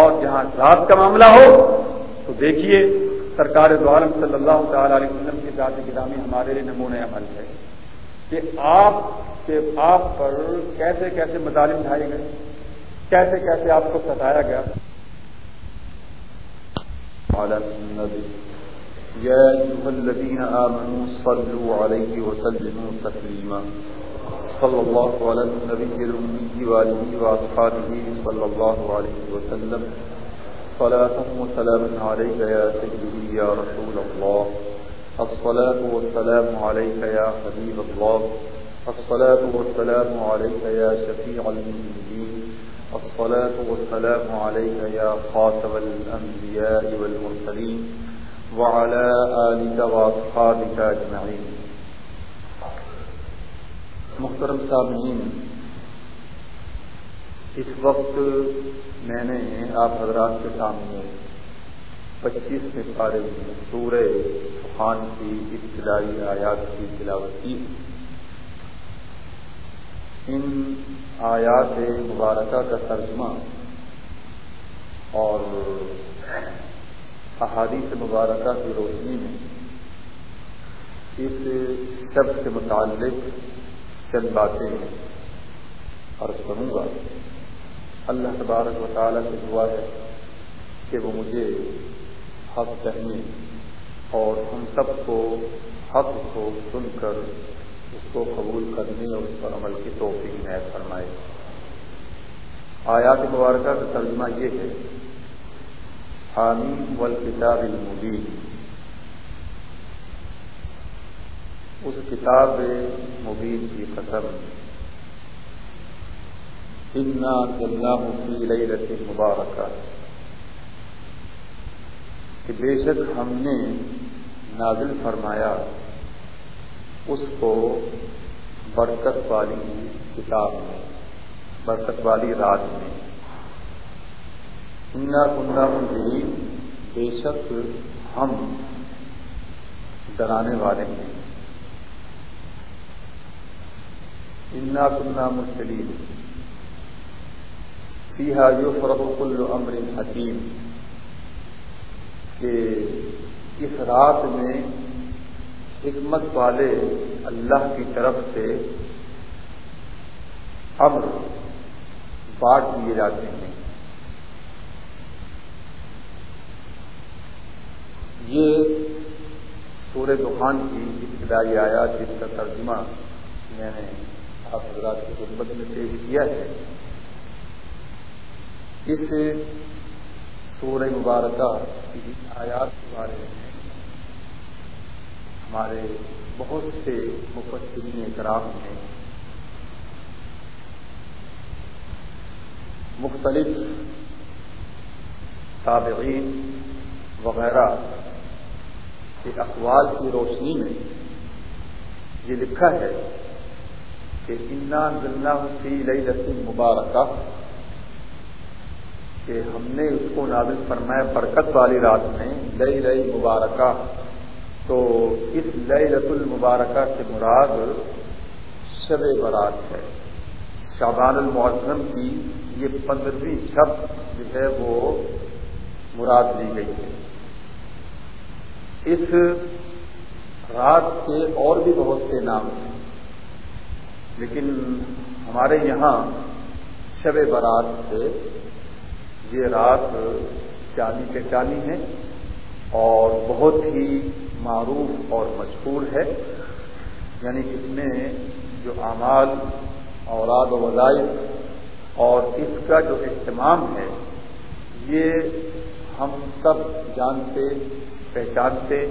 اور جہاں ذات کا معاملہ ہو، تو دیکھیے سرکار دعالم صلی اللہ تعالی علیہ وسلم کی ذات گرامی ہمارے لیے نمونۂ عمل ہے کہ آپ کے آپ پر کیسے کیسے مظالم ڈھائے گئے، کیسے کیسے آپ کو ستایا گیا۔ يا أيها الذين آمنوا صلوا عليه وسلموا تسليما صلى الله على النبي الأمي وآله وأصحابه صلى الله عليه وسلم. صلاة وسلام عليك يا سيدي يا رسول الله. الصلاة والسلام عليك يا حبيب الله. الصلاة والسلام عليك يا شفيع المسلمين الصلاة والسلام عليك يا خاتم الأنبياء والمرسلين. وعلى آلك وأصحابك أجمعين. محترم سامعین اس وقت میں نے آپ حضرات کے سامنے پچیس میں پارے میں سورہ خان کی ابتدائی آیات کی تلاوت کی۔ ان آیات مبارکہ کا ترجمہ اور احادیث مبارکہ کی روشنی میں اس شب سے متعلق چند باتیں عرض کروں گا۔ اللہ تبارک و تعالیٰ سے دعا ہے کہ وہ مجھے حق کہنے اور ہم سب کو حق کو سن کر اس کو قبول کرنے اور اس پر عمل کی توفیق میں فرمائے۔ آیات مبارکہ کا ترجمہ یہ ہے حامی والکتاب المبین۔ اس کتاب مبین کی قسم۔ انا اللہ فی لیلت مبارکہ کہ بے شک ہم نے نازل فرمایا اس کو برکت والی کتاب میں، برکت والی رات میں۔ انا کنڈا منظرین بے شک ہم ڈرانے والے ہیں۔ انا کنڈا منصلیم فیحا یو فرق کل امر حکیم کہ اس رات میں حکمت والے اللہ کی طرف سے امر بانٹ دیے جاتے ہیں۔ یہ سورہ دخان کی ابتدائی آیات جس کا ترجمہ میں نے آپ حضرات کی خدمت میں پیش کیا ہے۔ اس سورہ مبارکہ کی آیات کے بارے میں ہمارے بہت سے مفسرین کرام نے مختلف تابعین وغیرہ کے اقوال کی روشنی میں یہ لکھا ہے کہ انا ذلہ فی لئی رسم مبارکہ کہ ہم نے اس کو نازل فرمایا برکت والی رات میں، لئی لئی مبارکہ۔ تو اس لئی رت المبارکہ سے مراد شب برات ہے۔ شابان المعظم کی یہ پندرہویں شب جو ہے وہ مراد لی گئی ہے۔ اس رات کے اور بھی بہت سے نام ہیں۔ لیکن ہمارے یہاں شب برات سے یہ رات چاندی کے چاندی ہے اور بہت ہی معروف اور مشہور ہے یعنی اس میں جو اعمال اوراد و وظائف اور اس کا جو اہتمام ہے، یہ ہم سب جانتے، پہچانتے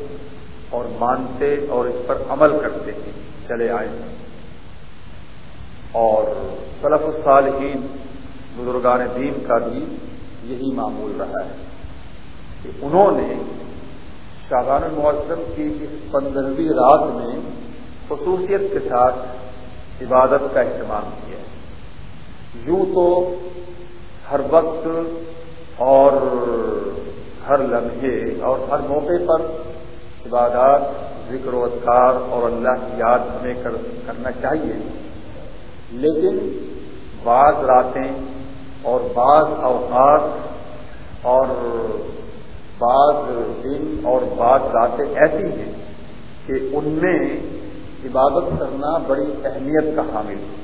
اور مانتے اور اس پر عمل کرتے ہیں، چلے آئے۔ ہیں اور صلف الصالحین، بزرگان دین کا بھی یہی معمول رہا ہے کہ انہوں نے شاہان المعظم کی اس پندرہویں رات میں خصوصیت کے ساتھ عبادت کا اہتمام کیا۔ یوں تو ہر وقت اور ہر لمحے اور ہر موقع پر عبادات، ذکر و اذکار اور اللہ کی یاد ہمیں کرنا چاہیے۔ لیکن بعض راتیں اور بعض اوقات اور بعض دن اور بعض راتیں ایسی ہیں کہ ان میں عبادت کرنا بڑی اہمیت کا حامل ہے۔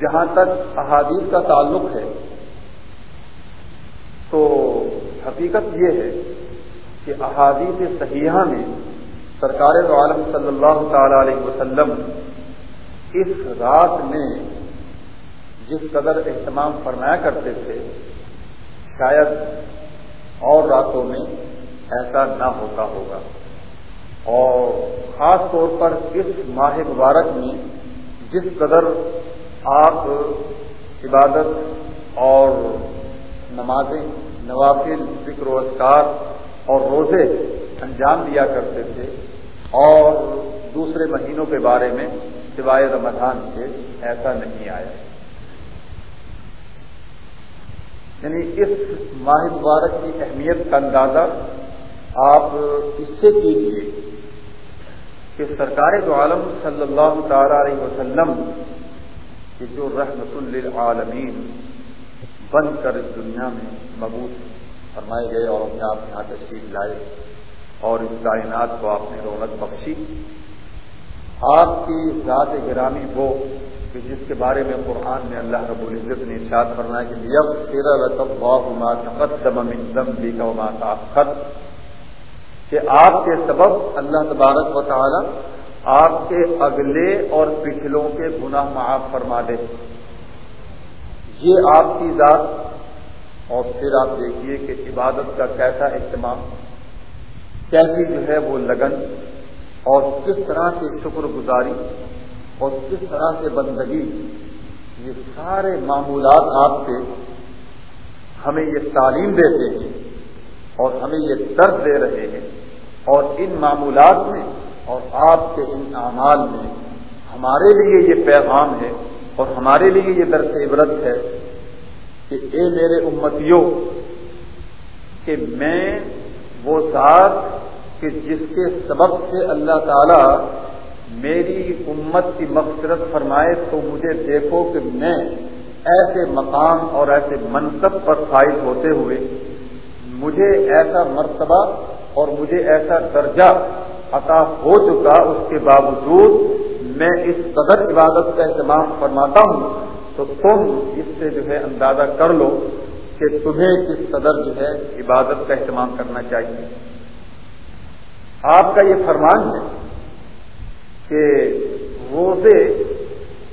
جہاں تک احادیث کا تعلق ہے، تو حقیقت یہ ہے کہ احادیث صحیحہ میں سرکار عالم صلی اللہ تعالی علیہ وسلم اس رات میں جس قدر اہتمام فرمایا کرتے تھے، شاید اور راتوں میں ایسا نہ ہوتا ہوگا۔ اور خاص طور پر اس ماہ مبارک میں جس قدر آپ عبادت اور نمازیں، نوافل فکر و اذکار اور روزے انجام دیا کرتے تھے، اور دوسرے مہینوں کے بارے میں سوائے رمضان کے ایسا نہیں آیا۔ یعنی اس ماہ مبارک کی اہمیت کا اندازہ آپ اس سے کیجیے کہ سرکار دو عالم صلی اللہ تعالی علیہ وسلم کہ جو رحمت للعالمین بن کر اس دنیا میں مبوط فرمائے گئے اور اپنے آپ یہاں تشریف لائے اور اس کائنات کو آپ نے رونق بخشی۔ آپ کی ذات گرامی وہ کہ جس کے بارے میں قرآن میں اللہ رب العزت نے ارشاد فرمایا کہ یب تیرا رقب واہ تقدم بھی کا خط کہ آپ کے سبب اللہ تبارک و تعالی آپ کے اگلے اور پچھلوں کے گناہ معاف فرما دے۔ یہ آپ کی ذات، اور پھر آپ دیکھیے کہ عبادت کا کیسا اہتمام، کیسی جو ہے وہ لگن اور کس طرح سے شکر گزاری اور کس طرح سے بندگی، یہ سارے معمولات آپ سے ہمیں یہ تعلیم دیتے ہیں اور ہمیں یہ درد دے رہے ہیں اور ان معمولات میں اور آپ کے ان اعمال میں ہمارے لیے یہ پیغام ہے اور ہمارے لیے یہ درد عبرت ہے کہ اے میرے امتیوں، کہ میں وہ ذات کہ جس کے سبب سے اللہ تعالی میری امت کی مغفرت فرمائے تو مجھے دیکھو کہ میں ایسے مقام اور ایسے منصب پر فائز ہوتے ہوئے مجھے ایسا مرتبہ اور مجھے ایسا درجہ عطا ہو چکا اس کے باوجود میں اس قدر عبادت کا اہتمام فرماتا ہوں، تو تم اس سے جو ہے اندازہ کر لو کہ تمہیں کس قدر جو ہے عبادت کا اہتمام کرنا چاہیے۔ آپ کا یہ فرمان ہے کہ روزے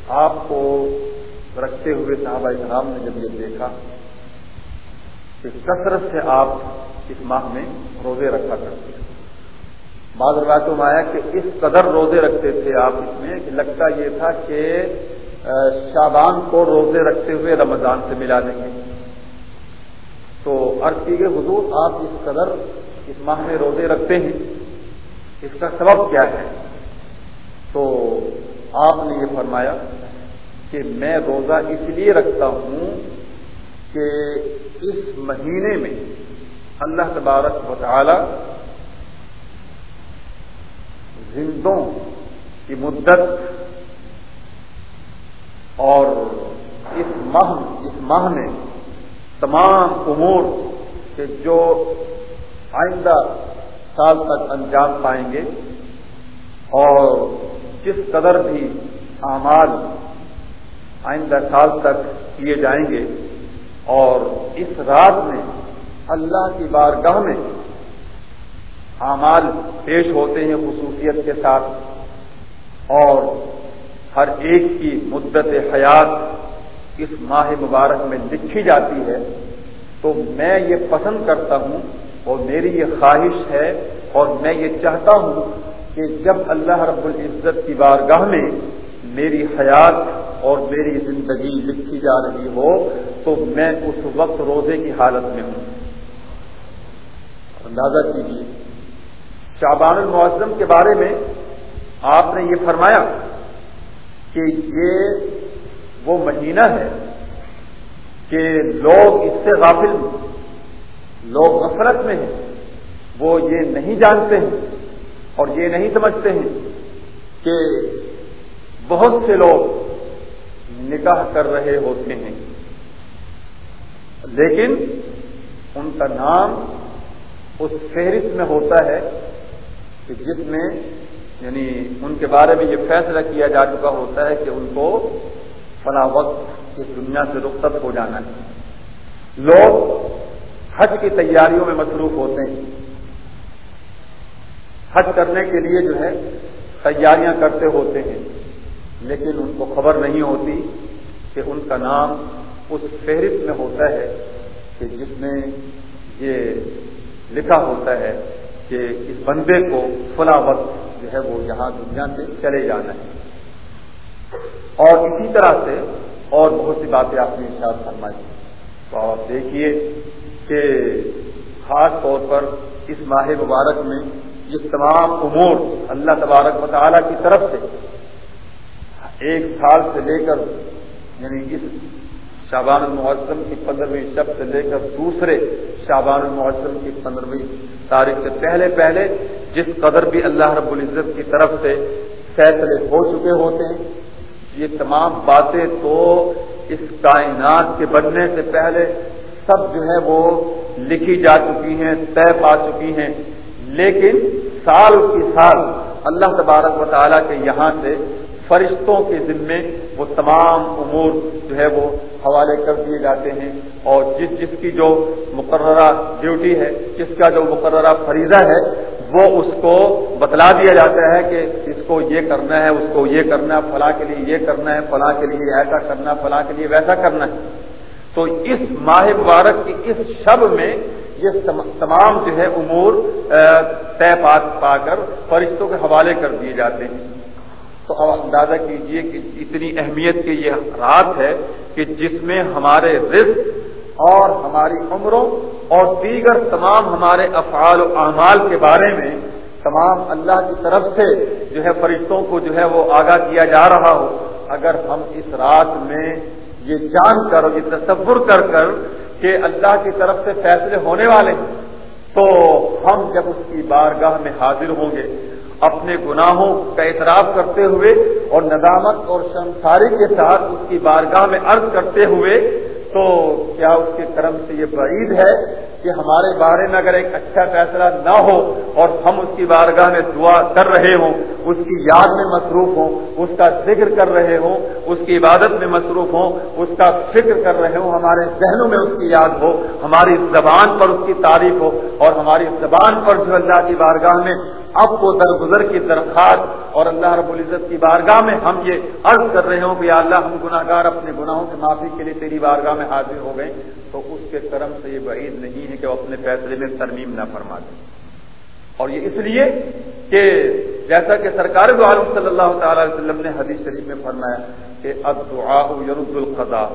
آپ کو رکھتے ہوئے صحابہ کرام نے جب یہ دیکھا کہ کثرت سے آپ اس ماہ میں روزے رکھا کرتے ہیں۔ بعض روایتوں میں آیا کہ اس قدر روزے رکھتے تھے آپ اس میں کہ لگتا یہ تھا کہ شابان کو روزے رکھتے ہوئے رمضان سے ملا دیں گے۔ تو عرض کی گئی، حضور آپ اس قدر اس ماہ میں روزے رکھتے ہیں۔ اس کا سبب کیا ہے؟ تو آپ نے یہ فرمایا کہ میں روزہ اس لیے رکھتا ہوں کہ اس مہینے میں اللہ تبارک و تعالی زندوں کی مدت اور اس ماہ اس ماہ میں تمام امور کے جو آئندہ سال تک انجام پائیں گے اور جس قدر بھی اعمال آئندہ سال تک کیے جائیں گے اور اس رات میں اللہ کی بارگاہ میں اعمال پیش ہوتے ہیں خصوصیت کے ساتھ اور ہر ایک کی مدت حیات اس ماہ مبارک میں لکھی جاتی ہے تو میں یہ پسند کرتا ہوں اور میری یہ خواہش ہے اور میں یہ چاہتا ہوں کہ جب اللہ رب العزت کی بارگاہ میں میری حیات اور میری زندگی لکھی جا رہی ہو، تو میں اس وقت روزے کی حالت میں ہوں۔ اندازہ کیجیے شابان المعظم کے بارے میں آپ نے یہ فرمایا کہ یہ وہ مہینہ ہے کہ لوگ اس سے غافل لوگ غفلت میں ہیں۔ وہ یہ نہیں جانتے ہیں اور یہ نہیں سمجھتے ہیں کہ بہت سے لوگ نکاح کر رہے ہوتے ہیں۔ لیکن ان کا نام اس فہرست میں ہوتا ہے کہ جس میں یعنی ان کے بارے میں یہ فیصلہ کیا جا چکا ہوتا ہے کہ ان کو فلاں وقت اس دنیا سے رخصت ہو جانا ہے۔ لوگ حج کی تیاریوں میں مصروف ہوتے ہیں۔ حج کرنے کے لیے جو ہے تیاریاں کرتے ہوتے ہیں، لیکن ان کو خبر نہیں ہوتی کہ ان کا نام اس فہرست میں ہوتا ہے کہ جس میں یہ لکھا ہوتا ہے کہ اس بندے کو فلا وقت جو ہے وہ یہاں دنیا سے چلے جانا ہے۔ اور اسی طرح سے اور بہت سی باتیں آپ نے اشار فرمائی۔ تو آپ دیکھیے کہ خاص طور پر اس ماہ مبارک میں یہ تمام امور اللہ تبارک مطالعہ کی طرف سے ایک سال سے لے کر یعنی اس شابان المعظم کی پندرہویں شب سے لے کر دوسرے شابان المعظم کی پندرہویں تاریخ سے پہلے پہلے جس قدر بھی اللہ رب العزت کی طرف سے فیصلے ہو چکے ہوتے ہیں، یہ تمام باتیں تو اس کائنات کے بننے سے پہلے سب جو ہے وہ لکھی جا چکی ہیں، طے پا چکی ہیں۔ لیکن سال کی سال اللہ تبارک و تعالیٰ کے یہاں سے فرشتوں کے ذمے وہ تمام امور جو ہے وہ حوالے کر دیے جاتے ہیں۔ اور جس جس کی جو مقررہ ڈیوٹی ہے، جس کا جو مقررہ فریضہ ہے، وہ اس کو بتلا دیا جاتا ہے کہ اس کو یہ کرنا ہے، اس کو یہ کرنا ہے، فلاں کے لیے یہ کرنا ہے، فلاں کے لیے ایسا کرنا فلاں کے لیے ویسا کرنا ہے۔ تو اس ماہ مبارک کی اس شب میں یہ تمام جو ہے امور طے پا کر فرشتوں کے حوالے کر دیے جاتے ہیں۔ تو اب اندازہ کیجیے کہ اتنی اہمیت کی یہ رات ہے کہ جس میں ہمارے رزق اور ہماری عمروں اور دیگر تمام ہمارے افعال و اعمال کے بارے میں تمام اللہ کی طرف سے جو ہے فرشتوں کو جو ہے وہ آگاہ کیا جا رہا ہو۔ اگر ہم اس رات میں یہ جان کر یہ تصور کر کر کہ اللہ کی طرف سے فیصلے ہونے والے ہیں۔ تو ہم جب اس کی بارگاہ میں حاضر ہوں گے، اپنے گناہوں کا اعتراف کرتے ہوئے اور ندامت اور شمساری کے ساتھ اس کی بارگاہ میں عرض کرتے ہوئے، تو کیا اس کے کرم سے یہ بعید ہے کہ ہمارے بارے میں اگر ایک اچھا فیصلہ نہ ہو اور ہم اس کی بارگاہ میں دعا کر رہے ہوں، اس کی یاد میں مصروف ہوں، اس کا ذکر کر رہے ہوں، اس کی عبادت میں مصروف ہوں، اس کا فکر کر رہے ہوں، ہمارے ذہنوں میں اس کی یاد ہو، ہماری زبان پر اس کی تعریف ہو اور ہماری زبان پر جو اللہ کی بارگاہ میں اب وہ درگزر کی درخواست اور اللہ رب العزت کی بارگاہ میں ہم یہ عرض کر رہے ہوں کہ اللہ ہم گناہ گار اپنے گناہوں سے معافی کے لیے تیری بارگاہ میں حاضر ہو گئے۔ تو اس کے کرم سے یہ بعید نہیں ہے کہ وہ اپنے فیصلے میں ترمیم نہ فرما دیں اور یہ اس لیے کہ جیسا کہ سرکار دو عالم صلی اللہ تعالی علیہ وسلم نے حدیث شریف میں فرمایا کہ اب دعا یرد القضا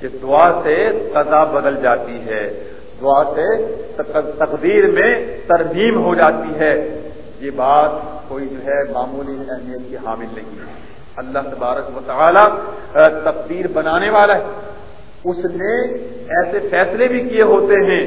کہ دعا سے قضا بدل جاتی ہے۔ دعا سے تقدیر میں ترمیم ہو جاتی ہے۔ یہ بات کوئی جو ہے معمولی اہمیت کی حامل نہیں ہے۔ اللہ تبارک و تعالی تقدیر بنانے والا ہے۔ اس نے ایسے فیصلے بھی کیے ہوتے ہیں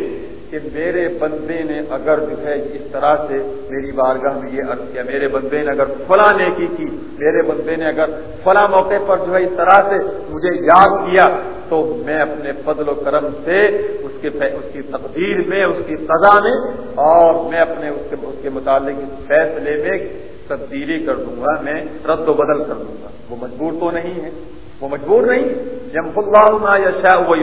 کہ میرے بندے نے اگر جو ہے اس طرح سے میری بارگاہ میں یہ عرض کیا، میرے بندے نے اگر فلاں نیکی کی، میرے بندے نے اگر فلاں موقع پر جو ہے اس طرح سے مجھے یاد کیا، تو میں اپنے فضل و کرم سے اس کے اس کی تقدیر میں، اس کی سزا میں اور میں اپنے اس کے اس کے متعلق اس فیصلے میں تبدیلی کر دوں گا، میں رد و بدل کر دوں گا۔ وہ مجبور تو نہیں ہے، وہ مجبور نہیں جب اللہ یا شاہ وہ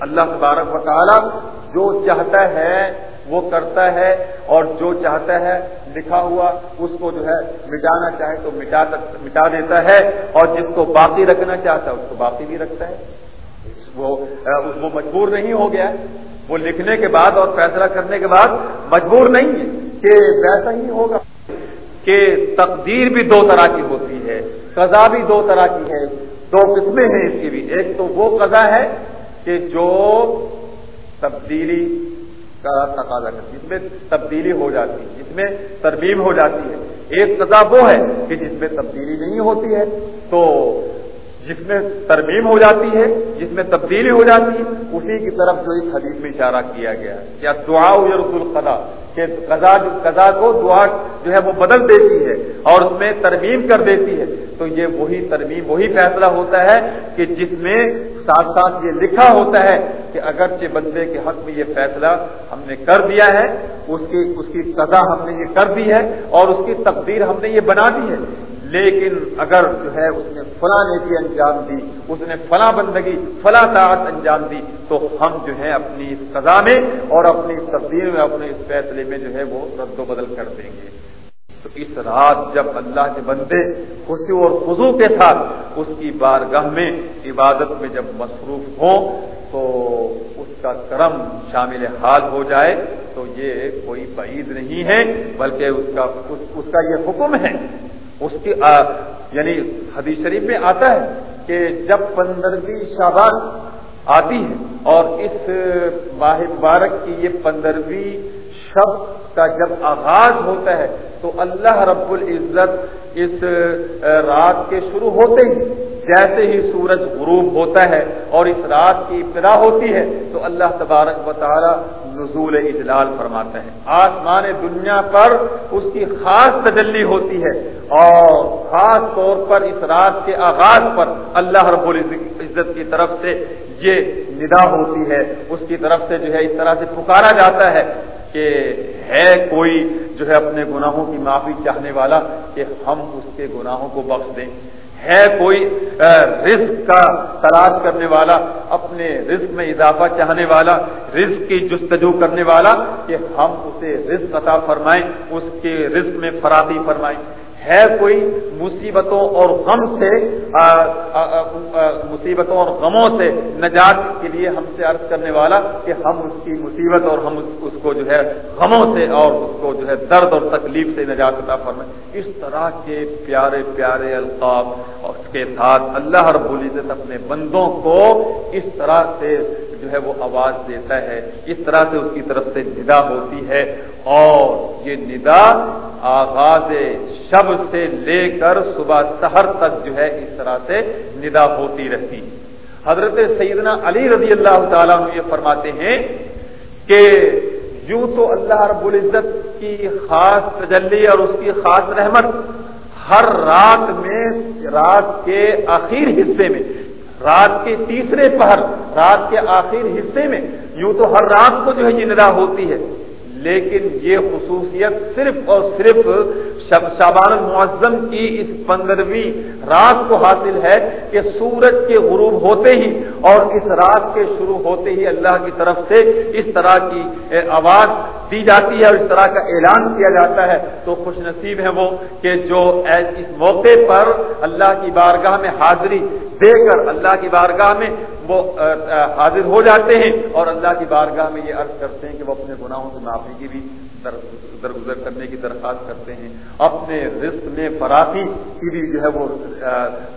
اللہ تبارک و تعالیٰ جو چاہتا ہے وہ کرتا ہے اور جو چاہتا ہے لکھا ہوا اس کو جو ہے مٹانا چاہے تو مٹا مٹا دیتا ہے اور جس کو باقی رکھنا چاہتا ہے اس کو باقی بھی رکھتا ہے۔ وہ وہ مجبور نہیں ہو گیا۔ وہ لکھنے کے بعد اور فیصلہ کرنے کے بعد مجبور نہیں ہے کہ ویسا ہی ہوگا۔ کہ تقدیر بھی دو طرح کی ہوتی ہے، قضا بھی دو طرح کی ہے۔ دو قسمیں ہیں اس کی بھی۔ ایک تو وہ قضا ہے کہ جو تبدیلی کا تقاضا کرتی جس میں تبدیلی ہو جاتی ہے، جس میں ترمیم ہو جاتی ہے۔ ایک قضا وہ ہے کہ جس میں تبدیلی نہیں ہوتی ہے، تو جس میں ترمیم ہو جاتی ہے، جس میں تبدیلی ہو جاتی ہے، اسی کی طرف جو اس حدیث میں اشارہ کیا گیا۔ یا دعا یرد القضا کہ قضا قضا کو دعا جو ہے وہ بدل دیتی ہے اور اس میں ترمیم کر دیتی ہے۔ تو یہ وہی ترمیم، وہی فیصلہ ہوتا ہے کہ جس میں ساتھ ساتھ یہ لکھا ہوتا ہے کہ اگرچہ بندے کے حق میں یہ فیصلہ ہم نے کر دیا ہے، اس کی اس کی قضا ہم نے یہ کر دی ہے اور اس کی تقدیر ہم نے یہ بنا دی ہے۔ لیکن اگر جو ہے اس نے فلاں نیتی انجام دی، اس نے فلاں بندگی، فلاں طاعت انجام دی، تو ہم جو ہے اپنی اس قضا میں اور اپنی اس تقدیر میں، اپنے اس فیصلے میں جو ہے وہ رد و بدل کر دیں گے۔ تو اس رات جب اللہ کے بندے خوشی اور خزو کے ساتھ اس کی بارگاہ میں، عبادت میں جب مصروف ہوں، تو اس کا کرم شامل حال ہو جائے، تو یہ کوئی بعید نہیں ہے، بلکہ اس کا اس کا یہ حکم ہے اس کی یعنی حدیث شریف میں آتا ہے کہ جب پندرہویں شابان آتی ہے اور اس ماہ مبارک کی یہ پندرہویں شب کا جب آغاز ہوتا ہے تو اللہ رب العزت اس رات کے شروع ہوتے ہی جیسے ہی سورج غروب ہوتا ہے اور اس رات کی ابتدا ہوتی ہے، تو اللہ تبارک و تعالی نزول اجلال فرماتا ہے۔ آسمان دنیا پر اس کی خاص تجلی ہوتی ہے اور خاص طور پر اس رات کے آغاز پر اللہ رب العزت کی طرف سے یہ ندا ہوتی ہے۔ اس کی طرف سے جو ہے اس طرح سے پکارا جاتا ہے کہ ہے کوئی جو ہے اپنے گناہوں کی معافی چاہنے والا کہ ہم اس کے گناہوں کو بخش دیں۔ ہے کوئی رزق کا تلاش کرنے والا، اپنے رزق میں اضافہ چاہنے والا، رزق کی جستجو کرنے والا، کہ ہم اسے رزق عطا فرمائیں، اس کے رزق میں فراتی فرمائیں۔ ہے کوئی مصیبتوں اور غم سے آ, آ, آ, مصیبتوں اور غموں سے نجات کے لیے ہم سے عرض کرنے والا کہ ہم اس کی مصیبت اور ہم اس, اس کو جو ہے غموں سے اور اس کو جو ہے درد اور تکلیف سے نجات عطا فرمائیں اس طرح کے پیارے پیارے القاب اس کے ساتھ اللہ رب العزت اپنے بندوں کو اس طرح سے جو ہے وہ آواز دیتا ہے اس طرح سے اس کی طرف سے ندا ہوتی ہے۔ اور یہ ندا آغاز شب سے لے کر صبح سحر تک جو ہے اس طرح سے ندا ہوتی رہتی حضرت سیدنا علی رضی اللہ تعالیٰ یہ فرماتے ہیں کہ یوں تو اللہ رب العزت کی خاص تجلی اور اس کی خاص رحمت ہر رات میں رات کے آخر حصے میں، رات کے تیسرے پہر، رات کے آخر حصے میں یوں تو ہر رات کو جو ہے یہ ندا ہوتی ہے۔ لیکن یہ خصوصیت صرف اور صرف شابان المعظم کی اس پندرہویں رات کو حاصل ہے کہ سورج کے غروب ہوتے ہی اور اس رات کے شروع ہوتے ہی اللہ کی طرف سے اس طرح کی آواز دی جاتی ہے اور اس طرح کا اعلان کیا جاتا ہے تو خوش نصیب ہے وہ کہ جو اس موقع پر اللہ کی بارگاہ میں حاضری دے کر اللہ کی بارگاہ میں وہ حاضر ہو جاتے ہیں اور اللہ کی بارگاہ میں یہ عرض کرتے ہیں کہ وہ اپنے گناہوں سے معافی کی بھی درگزر کرنے کی درخواست کرتے ہیں۔ اپنے رزق میں فراخی کی بھی جو ہے وہ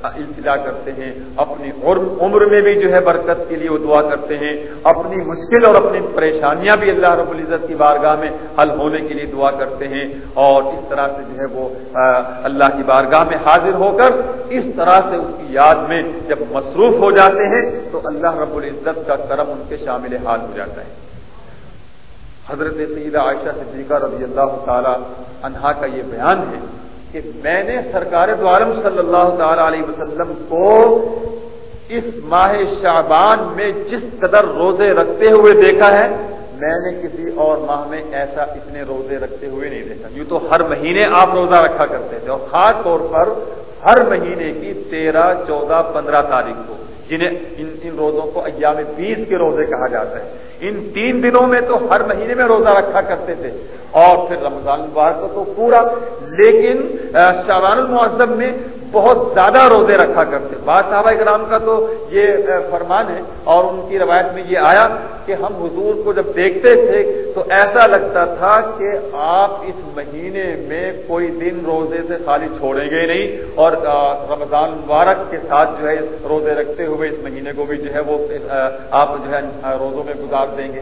التجا کرتے ہیں۔ اپنی عمر میں بھی جو ہے برکت کے لیے وہ دعا کرتے ہیں۔ اپنی مشکل اور اپنی پریشانیاں بھی اللہ رب العزت کی بارگاہ میں حل ہونے کے لیے دعا کرتے ہیں۔ اور اس طرح سے جو ہے وہ اللہ کی بارگاہ میں حاضر ہو کر اس طرح سے اس کی یاد میں جب مصروف ہو جاتے ہیں تو اللہ رب العزت کا کرم ان کے شامل حال ہو جاتا ہے۔ حضرت سیدہ عائشہ صدیقہ رضی اللہ تعالی عنہا کا یہ بیان ہے کہ میں نے سرکار دوارم صلی اللہ تعالی علیہ وسلم کو اس ماہ شعبان میں جس قدر روزے رکھتے ہوئے دیکھا ہے، میں نے کسی اور ماہ میں ایسا اتنے روزے رکھتے ہوئے نہیں دیکھا۔ یوں تو ہر مہینے آپ روزہ رکھا کرتے تھے اور خاص طور پر ہر مہینے کی تیرہ، چودہ، پندرہ تاریخ کو، جنہیں ان ان روزوں کو ایام بیس کے روزے کہا جاتا ہے۔ ان تین دنوں میں تو ہر مہینے میں روزہ رکھا کرتے تھے۔ اور پھر رمضان مبارک کو تو پورا، لیکن شعبان المعظم میں بہت زیادہ روزے رکھا کرتے۔ بعض صحابہ کرام کا تو یہ فرمان ہے، اور ان کی روایت میں یہ آیا کہ ہم حضور کو جب دیکھتے تھے تو ایسا لگتا تھا کہ آپ اس مہینے میں کوئی دن روزے سے خالی چھوڑیں گے نہیں، اور رمضان مبارک کے ساتھ جو ہے، روزے رکھتے ہوئے اس مہینے کو بھی جو ہے وہ آپ جو ہے روزوں میں گزار دیں گے۔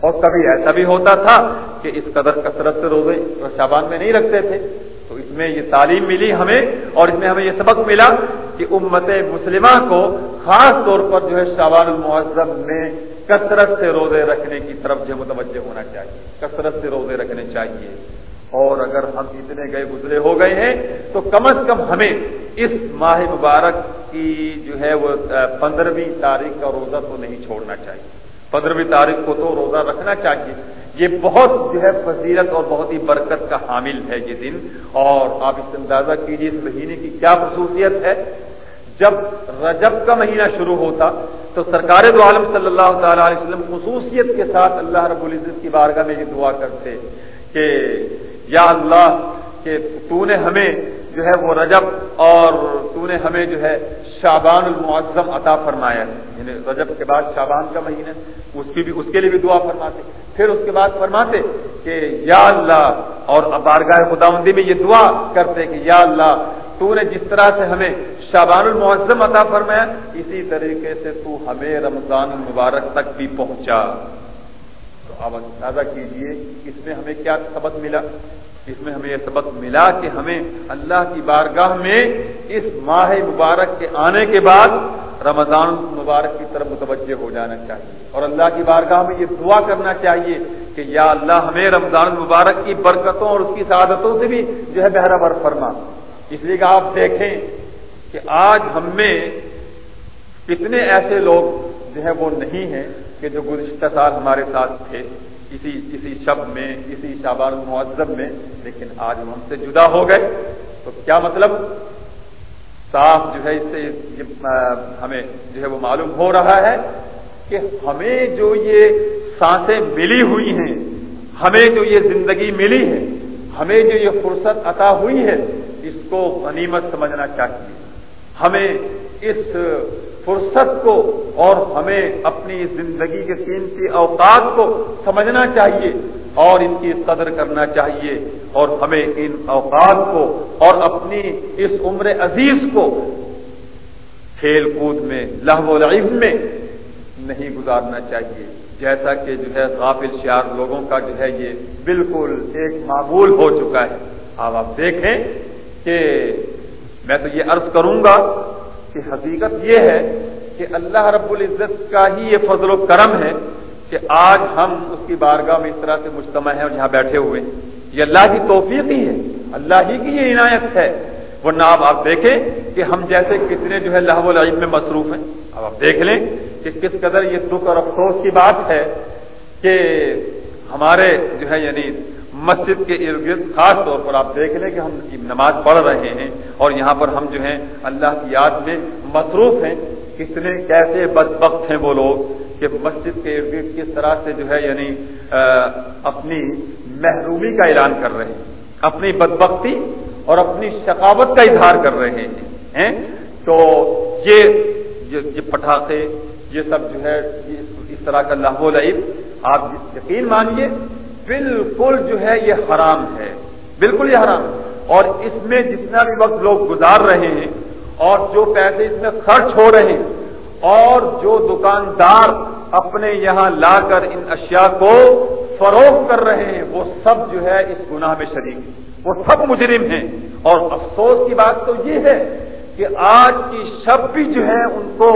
اور کبھی ایسا بھی ہوتا تھا کہ اس قدر کثرت سے روزے شابان میں نہیں رکھتے تھے۔ تو اس میں یہ تعلیم ملی ہمیں اور اس میں ہمیں یہ سبق ملا کہ امت مسلمہ کو خاص طور پر جو ہے شابان المعظم میں کثرت سے روزے رکھنے کی طرف جو متوجہ ہونا چاہیے۔ کثرت سے روزے رکھنے چاہیے۔ اور اگر ہم اتنے گئے گزرے ہو گئے ہیں تو کم از کم ہمیں اس ماہ مبارک کی جو ہے وہ پندرہویں تاریخ کا روزہ تو نہیں چھوڑنا چاہیے۔ پندرہویں تاریخ کو تو روزہ رکھنا چاہیے۔ یہ بہت جو ہے فضیلت اور بہت ہی برکت کا حامل ہے یہ دن۔ اور آپ اس اندازہ کیجیے اس مہینے کی کیا خصوصیت ہے؟ جب رجب کا مہینہ شروع ہوتا تو سرکار دو عالم صلی اللہ تعالی علیہ وسلم خصوصیت کے ساتھ اللہ رب العزت کی بارگاہ میں یہ دعا کرتے کہ یا اللہ کہ تو نے ہمیں جو ہے وہ رجب اور تو نے ہمیں جو ہے شابان المعظم عطا فرمایا یعنی رجب کے بعد شابان کا مہینہ، اس کی بھی، اس کے لیے بھی دعا فرماتے پھر اس کے بعد فرماتے کہ یا اللہ، اور بارگاہ خداوندی میں یہ دعا کرتے کہ یا اللہ، تو نے جس طرح سے ہمیں شابان المعظم عطا فرمایا، اسی طریقے سے تو ہمیں رمضان المبارک تک بھی پہنچا۔ تو آپ اندازہ کیجیے اس میں ہمیں کیا سبق ملا۔ اس میں ہمیں یہ سبق ملا کہ ہمیں اللہ کی بارگاہ میں اس ماہ مبارک کے آنے کے بعد رمضان مبارک کی طرف متوجہ ہو جانا چاہیے۔ اور اللہ کی بارگاہ میں یہ دعا کرنا چاہیے کہ یا اللہ ہمیں رمضان مبارک کی برکتوں اور اس کی سعادتوں سے بھی جو ہے بہرا بر فرما۔ اس لیے کہ آپ دیکھیں کہ آج ہم میں کتنے ایسے لوگ جو ہے وہ نہیں ہیں کہ جو گزشتہ سال ہمارے ساتھ تھے، اسی اسی شب میں، اسی شابان معذب میں، لیکن آج ہم سے جدا ہو گئے۔ تو کیا مطلب؟ صاف جو ہے، اس سے ہمیں جو ہے وہ معلوم ہو رہا ہے کہ ہمیں جو یہ سانسیں ملی ہوئی ہیں، ہمیں جو یہ زندگی ملی ہے، ہمیں جو یہ فرصت عطا ہوئی ہے، اس کو غنیمت سمجھنا چاہیے۔ ہمیں اس فرصت کو اور ہمیں اپنی زندگی کے قیمتی اوقات کو سمجھنا چاہیے اور ان کی قدر کرنا چاہیے اور ہمیں ان اوقات کو اور اپنی اس عمر عزیز کو کھیل کود میں، لہو لعب میں نہیں گزارنا چاہیے۔ جیسا کہ جو ہے غافل شیار لوگوں کا جو ہے یہ بالکل ایک معمول ہو چکا ہے۔ اب آپ دیکھیں کہ میں تو یہ عرض کروں گا کہ حقیقت یہ ہے کہ اللہ رب العزت کا ہی یہ فضل و کرم ہے کہ آج ہم اس کی بارگاہ میں اس طرح سے مجتمع ہیں اور یہاں بیٹھے ہوئے ہیں۔ یہ اللہ کی توفیق ہی ہے، اللہ ہی کی یہ عنایت ہے۔ ورنہ اب آپ دیکھیں کہ ہم جیسے کتنے جو ہے اللہ العین میں مصروف ہیں۔ اب آپ دیکھ لیں کہ کس قدر یہ دکھ اور افسوس کی بات ہے کہ ہمارے جو ہے یعنی مسجد کے ارد گرد خاص طور پر آپ دیکھ لیں کہ ہم نماز پڑھ رہے ہیں اور یہاں پر ہم جو ہیں اللہ کی یاد میں مصروف ہیں۔ کتنے کیسے بدبخت ہیں وہ لوگ کہ مسجد کے ارد گرد کس طرح سے جو ہے یعنی اپنی محرومی کا اعلان کر رہے ہیں، اپنی بدبختی اور اپنی ثقافت کا اظہار کر رہے ہیں تو یہ پٹاخے، یہ سب جو ہے اس طرح کا لاہو لعب، آپ یقین مانیے بالکل جو ہے یہ حرام ہے۔ بالکل یہ حرام۔ اور اس میں جتنا بھی وقت لوگ گزار رہے ہیں اور جو پیسے اس میں خرچ ہو رہے ہیں اور جو دکاندار اپنے یہاں لا کر ان اشیاء کو فروخت کر رہے ہیں، وہ سب جو ہے اس گناہ میں شریک وہ سب مجرم ہیں۔ اور افسوس کی بات تو یہ ہے کہ آج کی شب بھی جو ہے ان کو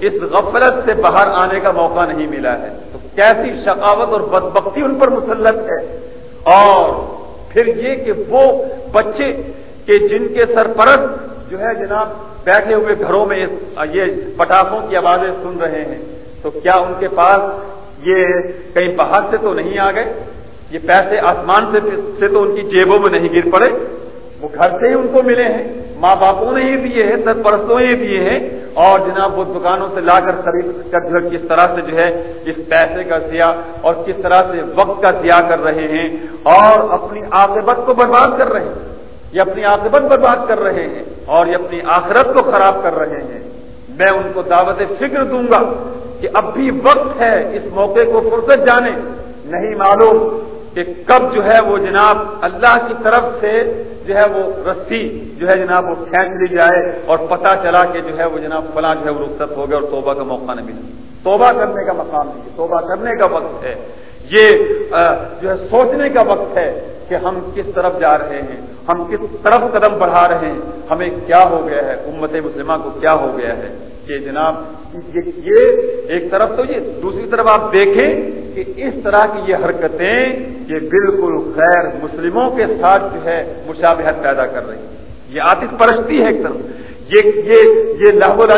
اس غفلت سے باہر آنے کا موقع نہیں ملا ہے۔ کیسی شقاوت اور بدبختی ان پر مسلط ہے۔ اور پھر یہ کہ وہ بچے کہ جن کے سرپرست جو ہے جناب بیٹھے ہوئے گھروں میں یہ پٹاخوں کی آوازیں سن رہے ہیں، تو کیا ان کے پاس یہ کہیں باہر سے تو نہیں آ گئے؟ یہ پیسے آسمان سے سے تو ان کی جیبوں میں نہیں گر پڑے۔ وہ گھر سے ہی ان کو ملے ہیں، ماں باپوں نے ہی دیے ہیں، سرپرستوں نے دیے ہیں۔ اور جناب وہ دکانوں سے لا کر خرید کر جو ہے کس طرح سے جو ہے اس پیسے کا سیاح اور کس طرح سے وقت کا سیاح کر رہے ہیں اور اپنی عاقبت کو برباد کر رہے ہیں، یہ اپنی عاقبت برباد کر رہے ہیں اور یہ اپنی آخرت کو خراب کر رہے ہیں۔ میں ان کو دعوت فکر دوں گا کہ اب بھی وقت ہے اس موقع کو فرصت جانے، نہیں معلوم کہ کب جو ہے وہ جناب اللہ کی طرف سے جو ہے وہ رسی جو ہے جناب وہ کھینچ لی جائے اور پتہ چلا کہ جو ہے وہ جناب فلاں جو ہے وہ رخصت ہو گیا اور توبہ کا موقع نہ ملا۔ توبہ کرنے کا مقام نہیں توبہ کرنے کا وقت ہے۔ یہ جو ہے سوچنے کا وقت ہے کہ ہم کس طرف جا رہے ہیں، ہم کس طرف قدم بڑھا رہے ہیں، ہمیں کیا ہو گیا ہے، امت مسلمہ کو کیا ہو گیا ہے۔ کہ جناب یہ ایک طرف تو یہ، دوسری طرف آپ دیکھیں کہ اس طرح کی یہ حرکتیں یہ بالکل غیر مسلموں کے ساتھ جو ہے مشابہت پیدا کر رہی ہیں۔ یہ آتش پرستی ہے ایک طرف۔ یہ یہ یہ لاہور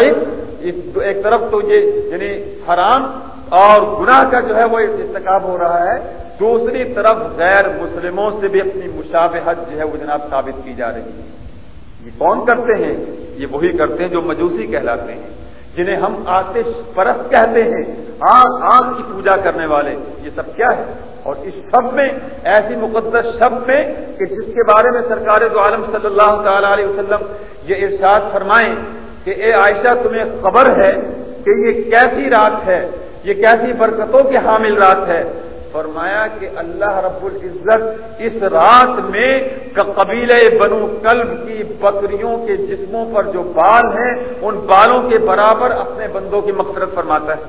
ایک طرف تو یہ یعنی حرام اور گناہ کا جو ہے وہ انتخاب ہو رہا ہے۔ دوسری طرف غیر مسلموں سے بھی اپنی مشابہت جو ہے وہ جناب ثابت کی جا رہی ہے۔ یہ کون کرتے ہیں؟ یہ وہی کرتے ہیں جو مجوسی کہلاتے ہیں۔ جنہیں ہم آتش پرست کہتے ہیں آگ آگ کی پوجا کرنے والے۔ یہ سب کیا ہے؟ اور اس شب میں، ایسی مقدس شب میں کہ جس کے بارے میں سرکار دو عالم صلی اللہ تعالی علیہ وسلم یہ ارشاد فرمائیں کہ اے عائشہ، تمہیں خبر ہے کہ یہ کیسی رات ہے؟ یہ کیسی برکتوں کی حامل رات ہے؟ فرمایا کہ اللہ رب العزت اس رات میں قبیل بنو کلب کی بکریوں کے جسموں پر جو بال ہیں، ان بالوں کے برابر اپنے بندوں کی مقصرت فرماتا ہے۔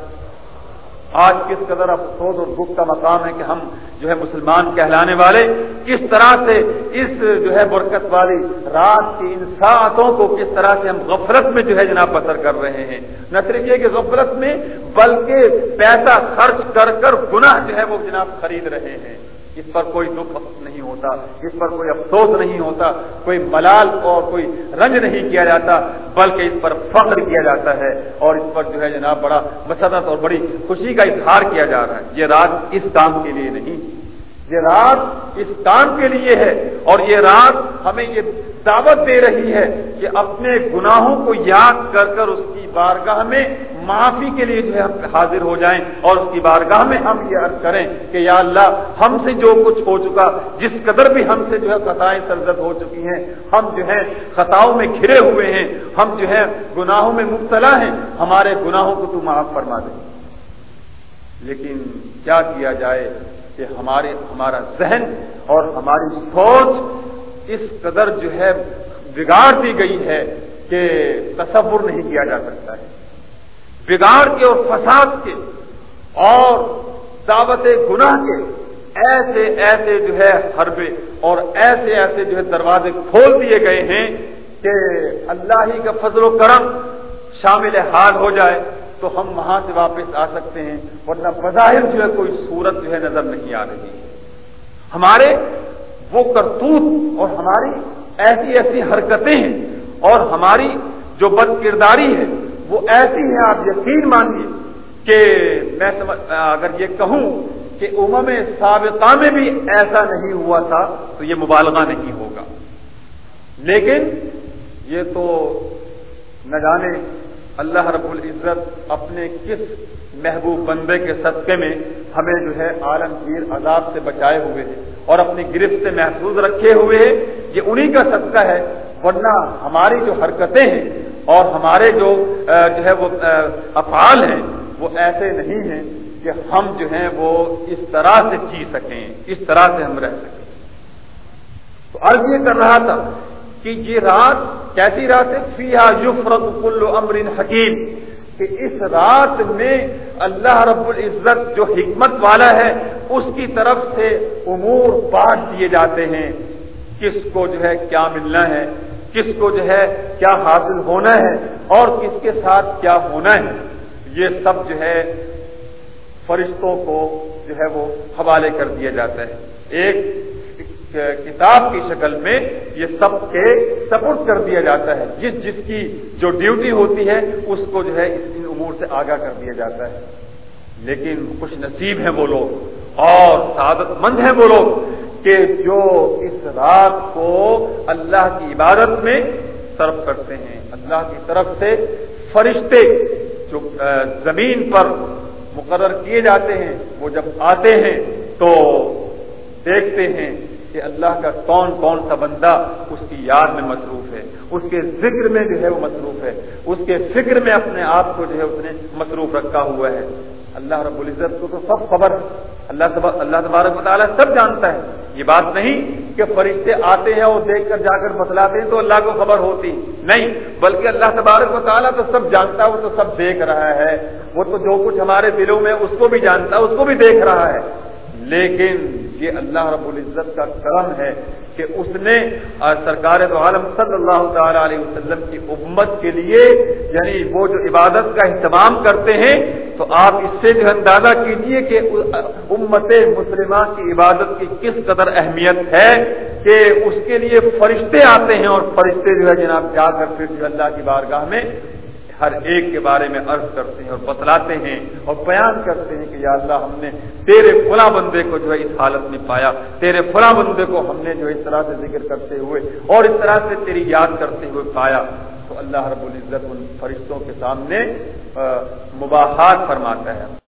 آج کس قدر افسوس اور دکھ کا مقام ہے کہ ہم جو ہے مسلمان کہلانے والے کس طرح سے اس جو ہے برکت والی رات کی ان ساعتوں کو کس طرح سے ہم غفلت میں جو ہے جناب بسر کر رہے ہیں۔ نہ صرف یہ کہ غفلت میں بلکہ پیسہ خرچ کر کر گناہ جو ہے وہ جناب خرید رہے ہیں۔ اس پر کوئی دکھ نہیں ہوتا اس پر کوئی افسوس نہیں ہوتا، کوئی ملال اور کوئی رنج نہیں کیا جاتا، بلکہ اس پر فخر کیا جاتا ہے اور اس پر جو ہے جناب بڑا مسرت اور بڑی خوشی کا اظہار کیا جا رہا ہے۔ یہ رات اس کام کے لیے نہیں۔ یہ رات اس کام کے لیے ہے اور یہ رات ہمیں یہ دعوت دے رہی ہے کہ اپنے گناہوں کو یاد کر کر اس کی بارگاہ میں معافی کے لیے جو ہے ہم حاضر ہو جائیں اور اس کی بارگاہ میں ہم یہ عرض کریں کہ یا اللہ ہم سے جو کچھ ہو چکا، جس قدر بھی ہم سے جو ہے خطائیں سرزد ہو چکی ہیں، ہم جو ہے خطاؤں میں گھرے ہوئے ہیں، ہم جو ہے گناہوں میں مبتلا ہیں، ہمارے گناہوں کو تو معاف فرما دیں۔ لیکن کیا کیا جائے؟ کہ ہمارے، ہمارا ذہن اور ہماری سوچ اس قدر جو ہے بگاڑ دی گئی ہے کہ تصور نہیں کیا جا سکتا ہے۔ بگاڑ کے اور فساد کے اور دعوت گناہ کے ایسے ایسے جو ہے حربے اور ایسے ایسے جو ہے دروازے کھول دیے گئے ہیں کہ اللہ ہی کا فضل و کرم شامل حال ہو جائے۔ تو ہم وہاں سے واپس آ سکتے ہیں، ورنہ بظاہر جو ہے کوئی صورت جو ہے نظر نہیں آ رہی۔ ہے ہمارے وہ کرتوت اور ہماری ایسی ایسی حرکتیں ہیں اور ہماری جو بد کرداری ہے، وہ ایسی ہے آپ یقین مانیے کہ میں اگر یہ کہوں کہ امم سابقہ میں بھی ایسا نہیں ہوا تھا تو یہ مبالغہ نہیں ہوگا۔ لیکن یہ تو نہ جانے اللہ رب العزت اپنے کس محبوب بندے کے صدقے میں ہمیں جو ہے عالمگیر عذاب سے بچائے ہوئے ہیں اور اپنی گرفت سے محفوظ رکھے ہوئے ہیں، یہ انہی کا صدقہ ہے۔ ورنہ ہماری جو حرکتیں ہیں اور ہمارے جو جو ہے وہ افعال ہیں، وہ ایسے نہیں ہیں کہ ہم جو ہیں وہ اس طرح سے جی سکیں، اس طرح سے ہم رہ سکیں۔ تو عرض یہ کر رہا تھا کہ یہ رات کیسی رات ہے؟ فیحا یفرت کل امر حکیم۔ کہ اس رات میں اللہ رب العزت جو حکمت والا ہے، اس کی طرف سے امور بانٹ دیے جاتے ہیں۔ کس کو جو ہے کیا ملنا ہے؟ کس کو جو ہے کیا حاصل ہونا ہے؟ اور کس کے ساتھ کیا ہونا ہے؟ یہ سب جو ہے فرشتوں کو جو ہے وہ حوالے کر دیا جاتا ہے۔ ایک کتاب کی شکل میں یہ سب کے سپورٹ کر دیا جاتا ہے۔ جس جس کی جو ڈیوٹی ہوتی ہے، اس کو جو ہے اس امور سے آگاہ کر دیا جاتا ہے۔ لیکن خوش نصیب ہیں وہ لوگ اور سعادت مند ہیں وہ لوگ کہ جو اس رات کو اللہ کی عبادت میں صرف کرتے ہیں، اللہ کی طرف سے فرشتے جو زمین پر مقرر کیے جاتے ہیں، وہ جب آتے ہیں تو دیکھتے ہیں کہ اللہ کا کون کون سا بندہ اس کی یاد میں مصروف ہے، اس کے ذکر میں جو ہے وہ مصروف ہے، اس کے فکر میں اپنے آپ کو جو ہے اس نے مصروف رکھا ہوا ہے۔ اللہ رب العزت کو تو سب خبر، اللہ اللہ تبارک مطالعہ سب جانتا ہے۔ یہ بات نہیں کہ فرشتے آتے ہیں اور دیکھ کر جا کر بتلاتے ہیں تو اللہ کو خبر ہوتی نہیں، بلکہ اللہ تبارک مطالعہ تو سب جانتا ہے وہ تو سب دیکھ رہا ہے۔ وہ تو جو کچھ ہمارے دلوں میں اس کو بھی جانتا ہے اس کو بھی دیکھ رہا ہے۔ لیکن یہ اللہ رب العزت کا کرم ہے کہ اس نے سرکار دو عالم صلی اللہ تعالی علیہ وسلم کی امت کے لیے یعنی وہ جو عبادت کا اہتمام کرتے ہیں، تو آپ اس سے جو اندازہ کیجیے کہ امت مسلمہ کی عبادت کی کس قدر اہمیت ہے کہ اس کے لیے فرشتے آتے ہیں اور فرشتے جو ہے جناب جا کر پھر جو اللہ کی بارگاہ میں ہر ایک کے بارے میں عرض کرتے ہیں اور بتلاتے ہیں اور بیان کرتے ہیں کہ یا اللہ ہم نے تیرے فلاں بندے کو جو ہے اس حالت میں پایا، تیرے فلاں بندے کو ہم نے جو اس طرح سے ذکر کرتے ہوئے اور اس طرح سے تیری یاد کرتے ہوئے پایا۔ تو اللہ رب العزت ان فرشتوں کے سامنے مباحات فرماتا ہے۔